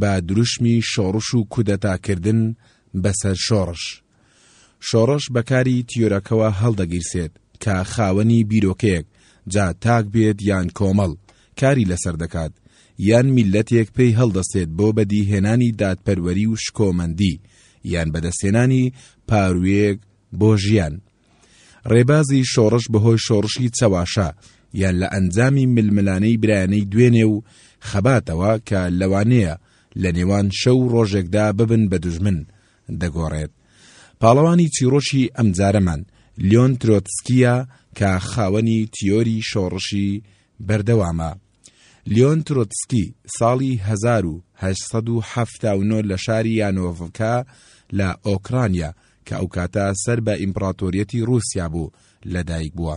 بە دروشمی شۆڕش و کودەتاکردن بەسەر شۆڕش. شۆڕش بە کاری تیۆرەکەوە هەڵدەگیرسێت کە خاوەنی بیرۆکەیەک، جا تاک بێت یان کۆمەڵ، کاری لەسەر دەکات، یان میللەتێک پێی هەڵدەستێت بۆ بەدیهێنانی دادپەروەری و شکۆمەندی، یان بەدەستهێنانی پارووێک بۆ ژیان. ڕێبازی شۆڕش بەهۆی شۆڕشی چەواشە یان لە ئەنجامی ململانەی برایانەی دوێنێ و خەباتەوە کە لەوانەیە لە نێوان شەو ڕۆژێکدا ببن بە دژمن دەگۆڕێت پاڵەوانی چیڕۆشی ئەمجارەمان لیۆن ترۆتسکیە کە خاوەنی تیۆری شۆڕشی بەردەوامە لیۆن ترۆتسکی ساڵی هەزار و هەشت سەد و حەفتا و نۆ لە شاری یانۆڤکا لە ئۆکرانیا کە ئەو کاتە سەر بە ئیمپڕاتۆریەتی ڕووسیا بوو لەدایک بووە.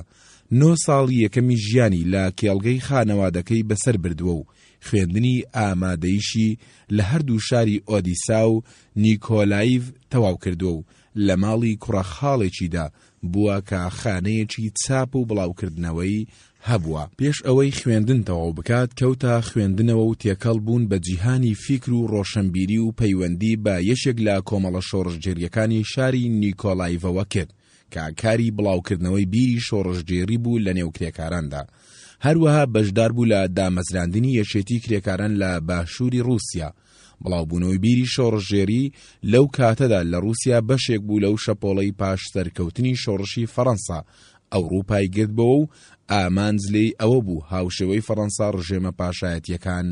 نۆ ساڵی یەکەمی ژیانی لە کێڵگەی خانەوادەکەی بەسەر بردووە و خوێندنی ئامادەیشی لە هەردوو شاری ئۆدیسا و نیکۆلایڤ تەواو کردووە و لە ماڵی کوڕە خاڵێکیدا بووە کە خانەیەکی چاپ و بڵاوکردنەوەی هەبووە. پێش ئەوەی خوێندن تەواو بکات کەوتە خوێندنەوە و تێکەڵ بوون بە جیهانی فیکر و ڕۆشەنبیری و پەیوەندی بە یەکێک لە کۆمەڵە شۆڕشگێرییەکانی شاری نیکۆلایڤەوە کرد کە کاری بڵاوکردنەوەی بیری شۆڕشگێڕی بوو لەنێو کرێکاراندا. هەروەها بەشداربوو لە دامەزراندنی یەکێتی کرێکاران لە باشووری ڕووسیا، بڵاوبوونەوەی بیری شۆڕشگێری لەو کاتەدا لە ڕووسیا بەشێک بوو لەو شەپۆڵەی پاش سەرکەوتنی شۆڕشی فەڕەنسا ئەوڕوپای گردبەوە و ئامانج لێی ئەوە بوو هاوشێوەی فەڕەنسا ڕژێمە پاشایەتییەکان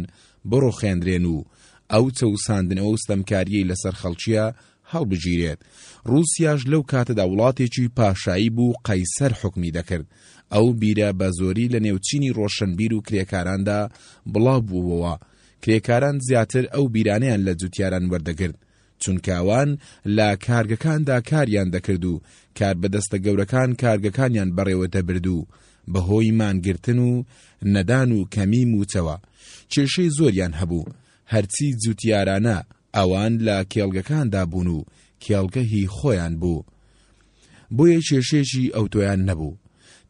بڕوخێندرێن و ئەو چەوساندنەوە و ستەمکاریەی لەسەر خەڵکیە هەڵبگیرێت ڕووسیاش لەو کاتەدا وڵاتێکی پاشایی بوو قەیسەر حکمی دەکرد ئەو بیرە بە زۆری لە نێوچینی ڕۆشنبیر و کرێکاراندا بڵاو بووەوە کرێکاران زیاتر ئەو بیرانەیان لە جوتیاران وەردەگرت، چونکە ئەوان لە کارگەکاندا کاریان دەکرد و کاربەدەستە گەورەکان کارگەکانیان بەڕێوەدەبرد و بەهۆی مانگرتن و نەدان و کەمیی مووچەوە کێشەی زۆریان هەبوو، هەرچی جوتیارانە ئەوان لە کێڵگەکاندا بوون و کێڵگە هی خۆیان بوو. بۆیە کێشەیەکی ئەوتۆیان نەبوو.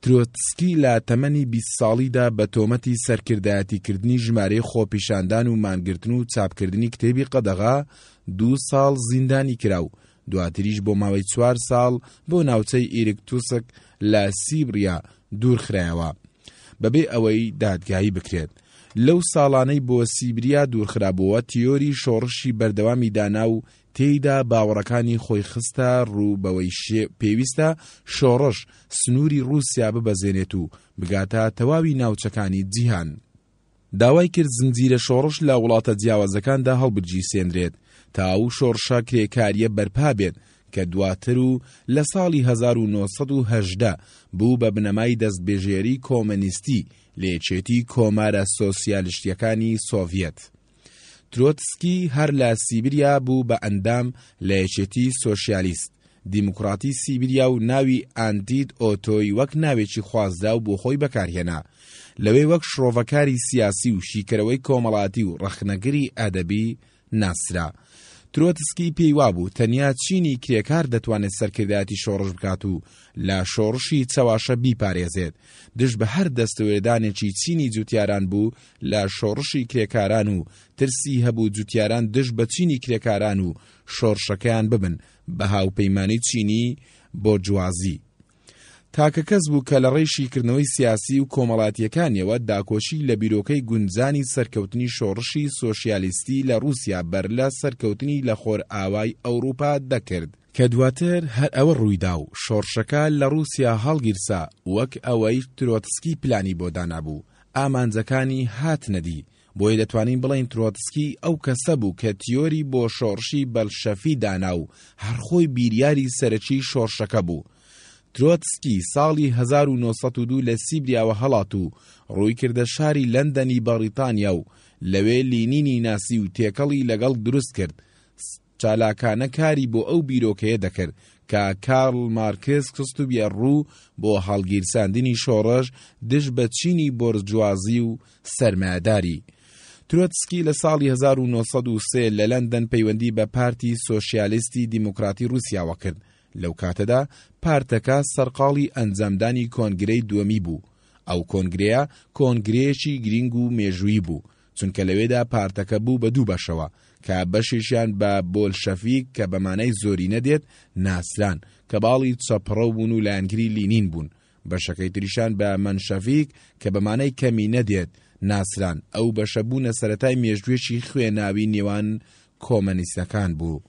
ترۆتسکی لە تەمەنی بیست ساڵیدا بە تۆمەتی سەرکردایەتیکردنی ژمارەی خۆپیشاندان و مانگرتن و چاپکردنی کتێبی قەدەغە دوو ساڵ زیندانی کرا و دواتریش بۆ ماوەی چوار ساڵ بۆ ناوچەی ئیرکتوسک لە سیبریا دوورخرایەوە بەبێ ئەوەی دادگایی بکرێت. لەو ساڵانەی بۆ سیبریا دوورخرابووەوە تیۆری شۆڕشی بەردەوامی دانا و تێیدا باوەڕەکانی خۆی خستە ڕوو بەوەی پێویستە شۆڕش سنووری ڕووسیا ببەزێنێت و بگاتە تەواوی ناوچەکانی جیهان. داوای کرد زنجیرە شۆڕش لە وڵاتە جیاوازەکاندا هەڵبگیرسێنرێت تا ئەو شۆڕشە کرێکارییە بەرپا بێت کە دواتر و لە ساڵی هەزار و نۆ سەد و هەژدە بوو بە بنەمای دەستبژێریی کۆمەنیستی لە یەکێتی کۆمارە سۆسیالشتییەکانی سۆڤیەت. ترۆتسکی هەر لە سیبریا بوو بە ئەندام لە یەکێتی سۆشیالیست دیموکڕاتی سیبریا و ناوی ئانتید ئۆتۆی وەک ناوێکی خوازراو بۆ خۆی بەکارهێنا. لەوێ وەک شڕۆڤەکاری سیاسی و شیکەرەوەی کۆمەڵاتی و ڕەخنەگری ئەدەبی ناسرا. ترۆتسکی پێی وابوو تەنیا چینی کرێکار دەتوانێت سەرکردایەتی شۆڕش بکات و لە شۆڕشی چەواشە بیپارێزێت دژ بە هەر دەستەوێدانێکی چینی جوتیاران بوو لە شۆڕشی کرێکاران و ترسی هەبوو جوتیاران دژ بە چینی کرێکاران و شۆڕشەکەیان ببن بە هاوپەیمانی چینی بۆرجوازی. تاکە کەس بوو کە لە ڕێی شیکردنەوەی سیاسی و کۆمەڵاتییەکانیەوە داکۆکی لە بیرۆکەی گونجانی سەرکەوتنی شۆڕشی سۆشیالیستی لە ڕووسیا بەرلە سەرکەوتنی لە خۆرئاوای ئەوروپا دەکرد، کە دواتر هەر ئەوە ڕوویدا و شۆڕشەکە لە ڕووسیا هەڵگیرسا وەک ئەوەی ترۆتسکی پلانی بۆ دانابوو، ئامانجەکانی هاتنە دی، بۆیە دەتوانین بڵێین ترۆتسکی ئەو کەسە بوو کە تیۆری بۆ شۆڕشی بەلشەفی دانا و هەر خۆی بیریاری سەرەکیی شۆڕشەکە بوو. ترۆتسکی ساڵی هەزار و نۆ سەد و دوو لە سیبریاوە هەڵات و ڕووی کردە شاری لەندەنی بەڕیتانیا و لەوێ لینینی ناسی و تێکەڵی لەگەڵ دروست کرد، چالاکانە کاری بۆ ئەو بیرۆکەیە دەکرد کە کارل مارکس خستبیە ڕوو بۆ هەڵگیرساندنی شۆڕش دژ بە چینی بۆرجوازی و سەرمایەداری. ترۆتسکی لە ساڵی هەزار و نۆ سەد و سێ لە لەندەن پەیوەندی بە پارتی سۆسیالیستی دیموکراتی ڕووسیاوە کرد، لەو کاتەدا پارتەکە سەرقاڵی ئەنجامدانی کۆنگرەی دووەمی بوو، ئەو کۆنگرەیە کۆنگرەیەکی گرینگ و مێژوویی بوو، چونکە لەوێدا پارتەکە بوو بە دوو بەشەوە کە بەشێکیان بە بۆلشەفیک کە بە مانای زۆرینە دێت ناسران کە باڵی چەپڕەو بوون و لایەنگری لینین بوون بەشەکەی تریشان بە مەنشەفیک کە بە مانای کەمی نەدێت ناسران ئەو بەشە بوونە سەرەتای مێژوویەکی خوێناوی نێوان کۆمەنیستەکان بوو.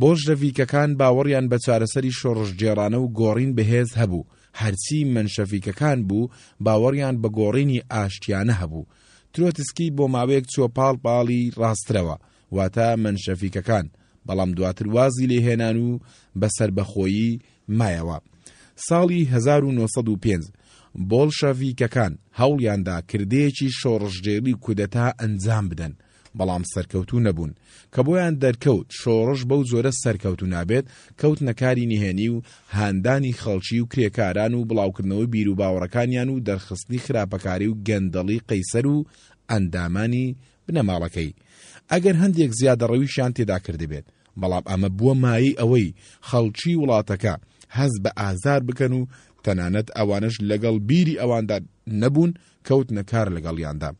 بۆلشەفیکەکان باوەڕیان بە چارەسەری شۆڕشگێڕانە و گۆڕین بەهێز هەبوو، هەرچی مەنشەفیکەکان بوو باوەڕیان بە گۆڕینی ئاشتیانە هەبوو. ترۆتسکی بۆ ماوەیەک چووە پاڵ پاڵی ڕاسترەوە، واتە مەنشەفیکەکان، بەڵام دواتر وازی لێ هێنان و بە سەربەخۆیی مایەوە. ساڵی هەزار و نۆ سەد و پێنج بۆڵشەڤیکەکان هەوڵیاندا کردەیەکی شۆڕشگێڕی و کودەتا ئەنجام بدەن، بەڵام سەرکەوتوو نەبوون، کە بۆیان دەرکەوت شۆڕش بەو جۆرە سەرکەوتوو نابێت، کەوتنە کاری نهێنی و هاندانی خەڵکی و کرێکاران و بڵاوکردنەوەی بیروباوەڕەکانیان و دەرخستنی خراپەکاری و گەندەڵی قەیسەر و ئەندامانی بنەماڵەکەی، ئەگەر هەندێک زیادەڕەویشیان تێدا کردبێت، بەڵام ئەمە بووە مایەی ئەوەی خەڵکی وڵاتەکە هەست بە ئازار بکەن و تەنانەت ئەوانەش لەگەڵ بیری ئەواندا نەبوون، کەوتنە کار لەگەڵیاندا.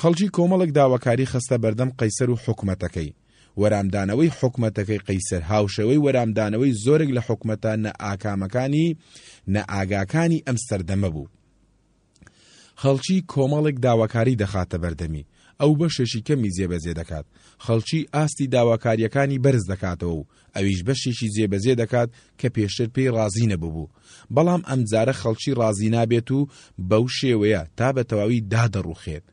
خەڵکی کۆمەڵێک داواکاری خستە بەردەم قەیسەر و حکومەتەکەی. وەرامدانەوەی حکومەتەکەی قەیسەر هاوشێوەی وەرامدانەوەی زۆرێک لە حکومەتە نائاکامەکانی نائاگاکانی ئەم سەردەمە بوو. خەڵکی کۆمەڵێک داواکاری دەخاتە بەردەمی، ئەو بەشێکی کەمی جێبەجێ دەکات، خەڵکی ئاستی داواکارییەکانی بەرز دەکاتەوە و ئەویش بەشێکی جێبەجێ دەکات کە پێشتر پێی ڕازی نەبووبوو، بەڵام ئەمجارە خەڵکی ڕازی نابێت و بەو شێوەیە تا بە تەواوی دادەڕووخێت.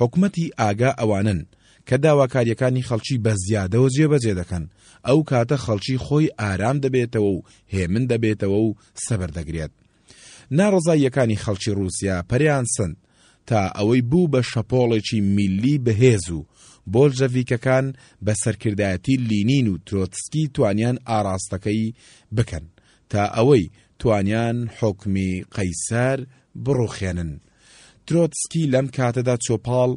حکومەتی ئاگا ئەوانەن، کە داواکارییەکانی خەڵکی بە زیادەوە جێبەجێ دەکەن، ئەو کاتە خەڵکی خۆی ئارام دەبێتەوە و هێمن دەبێتەوە و سەبر دەگرێت. ناڕەزاییەکانی خەڵکی ڕووسیا پەرەیان سەند تا ئەوەی بوو بە شەپۆڵێکی میللی بەهێز و بۆلژەڤیکەکان بە سەرکردایەتی لینین و ترۆتسکی توانیان ئاراستەکەی بکەن تا ئەوەی توانیان حۆکمی قەیسەر بڕوخێنن. ترۆتسکی لەم کاتەدا چۆپاڵ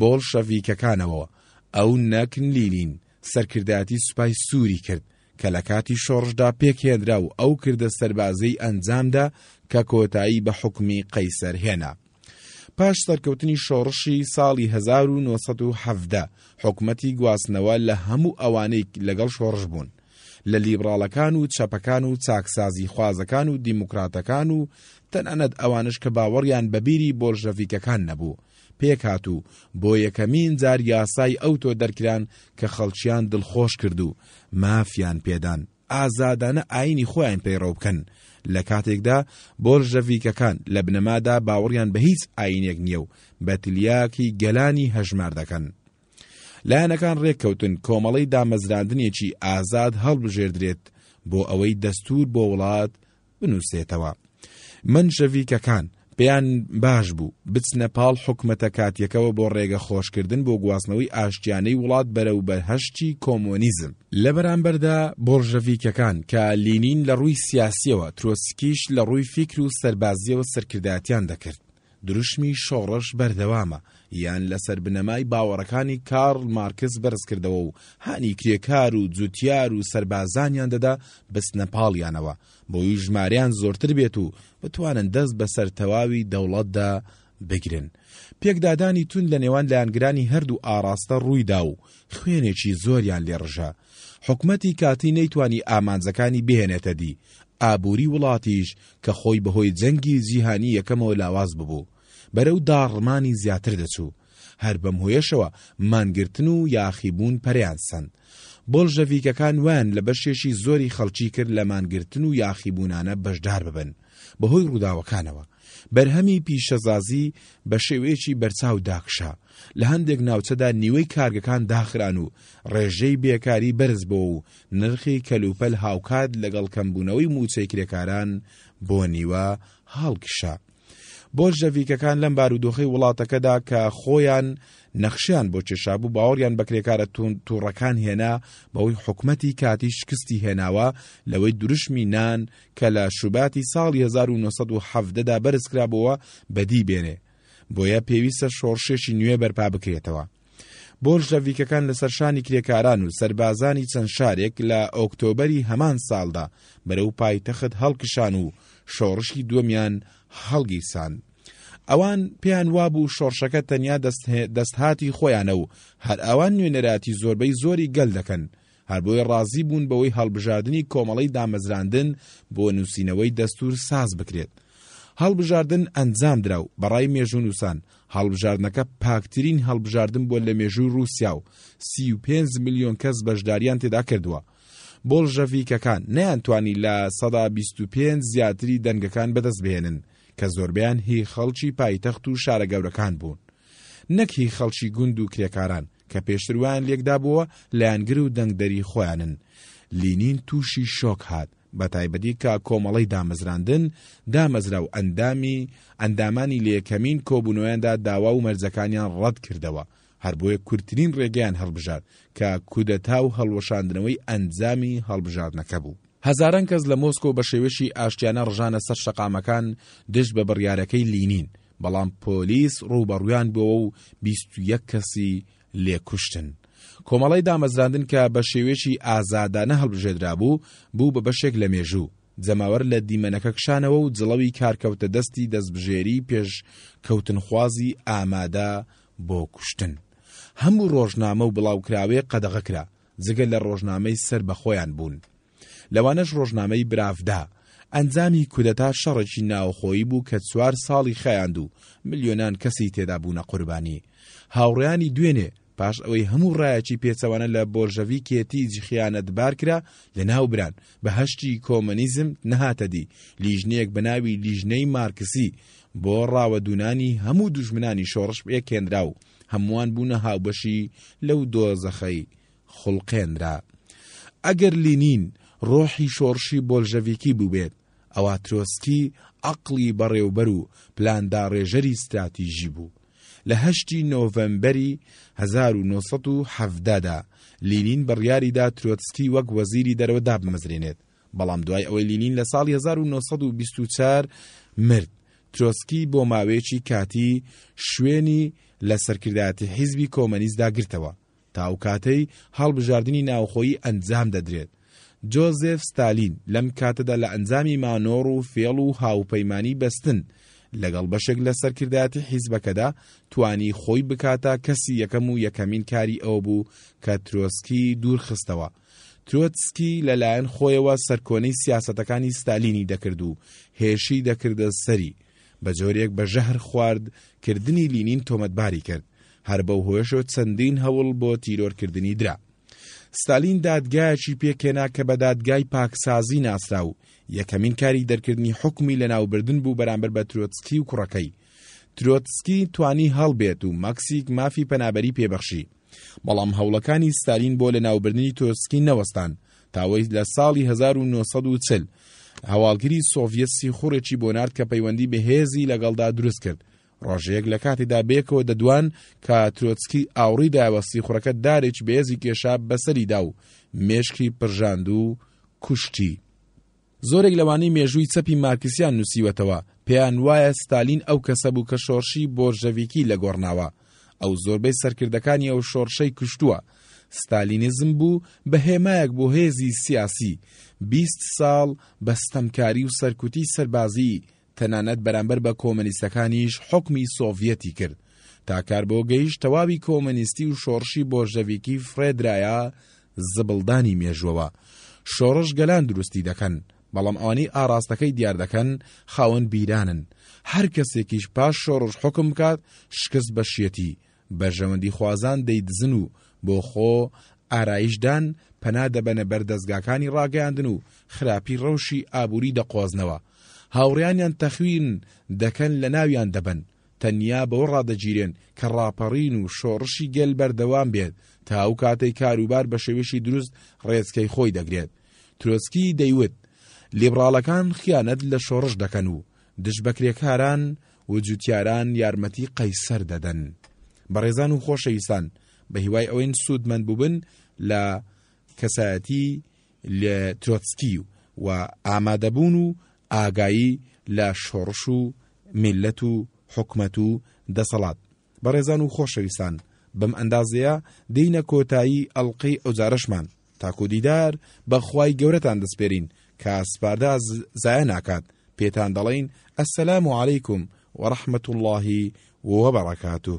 بۆلشەڤیکەکانەوە ئەو نەک لینین سەرکردایەتی سوپای سووری کرد کە لە کاتی شۆڕشدا پێکهێنرا و ئەو کردە سەربازیەی ئەنجامدا کە کۆتایی بە حوکمی قەیسەر هێنا. پاش سەرکەوتنی شۆڕشی ساڵی هەزار و نۆ سەد و حەڤدە حکومەتی گواستنەوە لە هەموو ئەوانەی لەگەڵ شۆڕش بوون، لە لیبڕاڵەکان و چەپەکان و چاکسازیخوازەکان و دیموکراتەکان و تەنانەت ئەوانەش کە باوەڕیان بە بیری بۆلشەڤیکەکان نەبوو، پێکهات و بۆ یەکەمین جار یاسای ئەوتۆ دەرکران کە خەڵکیان دڵخۆش کرد و مافیان پێدان ئازادانە ئایینی خۆیان پەیڕەو بکەن، لە کاتێکدا بۆلژەڤیکەکان لە بنەمادا باوەڕیان بە هیچ ئایینێک نییە و بە تلیاکی گەلانی هەژمار دەکەن. لایەنەکان ڕێککەوتن کۆمەڵەی دامەزراندنێکی ئازاد هەڵبژێردرێت بۆ ئەوەی دەستوور بۆ وڵات بنوسێتەوە مەنشەڤیکەکان پێیان باش بوو بچنە پاڵ حکومەتە کاتیەکەوە بۆ ڕێگە خۆشکردن بۆ گواستنەوەی ئاشتیانەی وڵات بەرەو بەرهەشتی کۆمۆنیزم لە بەرامبەردا بۆرژەڤیکەکان کە لینین لە ڕووی سیاسیەوە ترۆسکیش لە ڕووی فیکر و سەربازیەوە سەرکردایەتیان دەکرد دروشمی شۆڕش بەردەوامە، یان لەسەر بنەمای باوەڕەکانی کارل مارکس بەرزکردەوە و هانی کرێکار و جوتیار و سەربازانیان دەدا بچنە پاڵیانەوە، بۆوی ژمارەیان زۆرتر بێت و بتوانن دەست بەسەر تەواوی دەوڵەتدا بگرن. پێکدادانی توند لە نێوان لایەنگرانی هەردوو ئاڕاستە ڕوویدا و خوێنێکی زۆریان لێ ڕژا. حکومەتی کاتی نەیتوانی ئامانجەکانی بهێنێتە دی، ئابووری وڵاتیش کە خۆی بەهۆی جەنگی جیهانی یەکەمەوە لاواز ببوو، بەرەو داڕمانی زیاتر دەچوو، هەر بەم هۆیەشەوە مانگرتن و یاخیبوون پەرەیان سەند. بۆڵژەڤیکەکان وایان لە بەشێکی زۆری خەڵکی کرد لە مانگرتن و یاخیبوونانە بەشدار ببن، بەهۆی ڕووداوەکانەوە بەرهەمی پیشەزازی بە شێوەیەکی بەرچاو داکشا، لە هەندێک ناوچەدا نیوەی کارگەکان داخران و ڕێژەی بێکاری بەرزبۆوە و نرخی کەلوپەل هاوکات لەگەڵ کەمبوونەوەی مووچەی کرێکاران بۆ نیوە هەڵکشا. بۆلشەڤیکەکان لەم بارودۆخەی وڵاتەکەدا کە خۆیان نەخشیان بۆ کێشابوو باوەڕیان بە کرێکارە توند توڕەکان هێنا بەوەی حکومەتی کاتی شکستی هێناوە لەوەی دروشمی نان کە لە شوباتی ساڵی 1970 دا بەرزکرابەوە بەدی بێنێ بۆیە پێویستە شۆڕشێکی نوێ بەرپا بکرێتەوە. بۆلشەڤیکەکان لەسەر شانی کرێکاران و سەربازانی چەند شارێک لە ئۆکتۆبەری هەمان ساڵدا بەرەو پایتەخت هەڵکشان و شۆڕشی دووەمیان هەڵگیرسان. ئەوان پێیان وابوو شۆڕشەکە تەنیا دەستهاتی خۆیانە و هەر ئەوان نوێنەراتی زۆربەی زۆری گەل دەکەن هەر بۆیە ڕازی بوون بەوەی هەڵبژاردنی کۆمەڵەی دامەزراندن بۆ نووسینەوەی دەستوور ساز بکرێت. هەڵبژاردن ئەنجام درا و بە ڕای مێژوونووسان هەڵبژاردنەکە پاکترین هەڵبژاردن بووە لە مێژووی ڕووسیا و سی و پێنج ملیۆن کەس بەشداریان تێدا کردووە. بۆڵژەڤیکەکان نەیانتوانی لە سەدا بیست و پێنج زیاتری دەنگەکان بەدەست بهێنن، کە زۆربەیان هی خەڵکی پایتەخت و شارە گەورەکان بوون نەک هی خەڵکی گوند و کرێکاران کە پێشتر وایان لێکدابووە لایەنگر و دەنگدەری خۆیانن. لینین تووشی شۆک هات، بەتایبەتی کە کۆمەڵەی دامەزراندن دامەزرا و ئەندامی ئەندامانی لە یەکەمین کۆبوونەوەیاندا داوا و مەرجەکانیان ڕەتکردەوە هەر بۆیە کورتترین ڕێگەیان هەڵبژارد، کە کودەتا و هەڵوەشاندنەوەی ئەنجامی هەڵبژاردنەکە بوو. هەزاران کەس لە مۆسکۆ بە شێوەیەشی ئاشتیانە ڕژانە سەر شەقامەکان دژ بە بڕیارەکەی لینین، بەڵام پۆلیس ڕووبەڕوویان بووەوە و بیست و یەک کەسی لێ کوشتن. کۆمەڵەی دامەزراندن کە بە شێوەیەکی ئازادانە هەڵبژێدرابوو، بوو بە بەشێک لە مێژوو. جەماوەر لە دیمەنەکە کشانەوە و جڵەوی کار کەوتە دەستی دەستبژێری پێش کەوتنخوازی ئامادە بۆ کوشتن. هەموو ڕۆژنامە و بڵاوکراوەیەک قەدەغە کرا، جگە لە ڕۆژنامەی سەر بە خۆیان بوون. لەوانەش ڕۆژنامەی براڤدا. ئەنجامی کودەتا شەڕێکی ناوخۆیی بوو کە چوار ساڵی خایاند و ملیۆنان کەسی تێدا بوونە قوربانی. هاوڕێیانی دوێنێ پاش ئەوەی هەموو ڕایەکی پێچەوانە لە بۆلشەڤیکێتی جخیانەتبار کرا، لەناو بران، بەهەشتی کۆمۆنیزم نەهاتە دی، لیژنەیەک بە ناوی لیژنەی مارکسی بۆ ڕاوەدوونانی هەموو دوژمنانی شۆڕش پێکهێنرا و هەمووان بوونە هاوبەشی لەو دۆزەخەی خوڵقێنرا. ئەگەر لینین ڕۆحی شۆڕشی بۆلشەڤیکی بووبێت، ئەوا ترۆتسکی عەقڵی بەڕێوبەر و پلانداڕێژەری ستراتیژی بوو. لە هەشتی نۆڤەمبەری هەزار و نۆ سەد و حەڤدە دا، لینین بڕیاری دا ترۆتسکی وەک وەزیری دەرەوە دابمەزرێنێت، بەڵام دوای ئەوەی لینین لە ساڵی هەزار و نۆ سەد و بیست و چوار مرد، ترۆتسکی بۆ ماوەیەکی کاتی شوێنی لە سەرکردایەتی حیزبی کۆمەنیستدا گرتەوە. تا ئەو کاتەی هەڵبژاردنی ناوخۆیی ئەنجام دەدرێت، جۆزێف ستالین لەم کاتەدا لە ئەنجامی مانۆڕ و فێڵ و هاوپەیمانی بەستن لەگەڵ بەشێک لە سەرکردایەتی حیزبەکەدا توانی خۆی بکاتە کەسی یەکەم و یەکەمین کاری ئەوە بوو کە ترۆسکی دوور خستەوە ترۆتسکی لەلایەن خۆیەوە سەرکۆنەی سیاسەتەکانی ستالینی دەکرد و هێرشی دەکردە سەری بە جۆرێک بە ژەهر خوارد کردنی لینین تۆمەتباری کرد، هەر بەو هۆیەشەوە چەندین هەوڵ بۆ تیرۆر کردنی درا. ستالین دادگایەکی پێکهێنا کە بە دادگای پاکسازی ناسرا و یەکەمین کاری دەرکردنی حوکمی لەناوبردن بوو بەرامبەر بە ترۆتسکی و کوڕەکەی. ترۆتسکی توانی هەڵبێت و مەکسیک مافی پەنابەری پێبەخشی. بەڵام هەوڵەکانی ستالین بۆ لەناوبردنی تۆسکی نەوەستان، تاوەی لە ساڵی هەزار و نۆ سەد و چل هەواڵگری سۆڤیەت سیخوڕێکی بۆ نارد کە پەیوەندی بەهێزی لەگەڵدا دروست کرد. ڕۆژەیەک لە کاتێکدا بەیەکەوە دەدوان کە ترۆتسکی ئاوڕی دایەوە سیخوڕەکە دارێکی بەهێزی کێشا بەسەریدا و مێشکی پرژاند و کوشتی. زۆرێک لەوانەی مێژووی چەپی مارکسیان نووسیوەتەوە، پێیان وایە ستالین ئەو کەسە بوو کە شۆڕشی بۆلشەڤیکی لەگۆڕناوە. ئەو زۆربەی سەرکردەکانی ئەو شۆڕشەی کوشتووە. ستالینیزم بوو بە هێمایەک بۆ هێزی سیاسی. بیست ساڵ بە ستەمکاری و سەرکوتی سەربازیی تەنانەت بەرامبەر بە کۆمەنیستەکانیش حوکمی سۆڤیەتی کرد، تا کار بۆ گەیشت تەواوی کۆمەنیستی و شۆڕشی بۆلشەڤیکی فڕێدرایە زبڵدانی مێژوەوە. شۆڕش گەلان دروستی دەکەن، بەڵام ئەوانەی ئاڕاستەکەی دیار دەکەن خاوەن بیرانن. هەر کەسێکیش پاش شۆڕش حوکم بکات شکست بەشیەتی، بەرژەوەندیخوازان دەیدزن و بۆ خۆ ئارایش دان پەنا دەبەنە بەر دەزگاکانی ڕاگەیاندن و خراپی ڕەوشی ئابووری دەقۆزنەوە هاوڕێیانیان تەخوین دەکەن لەناویان دەبەن تەنیا بەوە ڕادەگیرێن کە ڕاپەڕین و شۆڕشی گەل بەردەوام بێت تا ئەو کاتەی کاروبار بە شێوەیەکی دروست ڕێچکەی خۆی دەگرێت ترۆتسکی دەیوت لیبڕاڵەکان خیانەت لە شۆڕش دەکەن و دژبەکرێکاران وجوتیاران یارمەتی قەیسەر دەدەن. بەڕێزان و خۆشەویستان بەهیوای ئەوەین سوودمەند بووبن لە کەسایەتی لە ترۆتسکی و ئامادەبوون و ئاگایی لە شۆڕش و میللەت و حکومەت و دەسەڵات. بەڕێزان و خۆشەویستان بەم ئەندازەیە دێینە کۆتایی ئەڵقەی ئەوجارەشمان تاکو دیدار بە خوای گەورەتان دەسپێرین کە سپاردا زایە ناکات پێتان دەڵێین السلام علیکم ورحمة اللە وبرکاته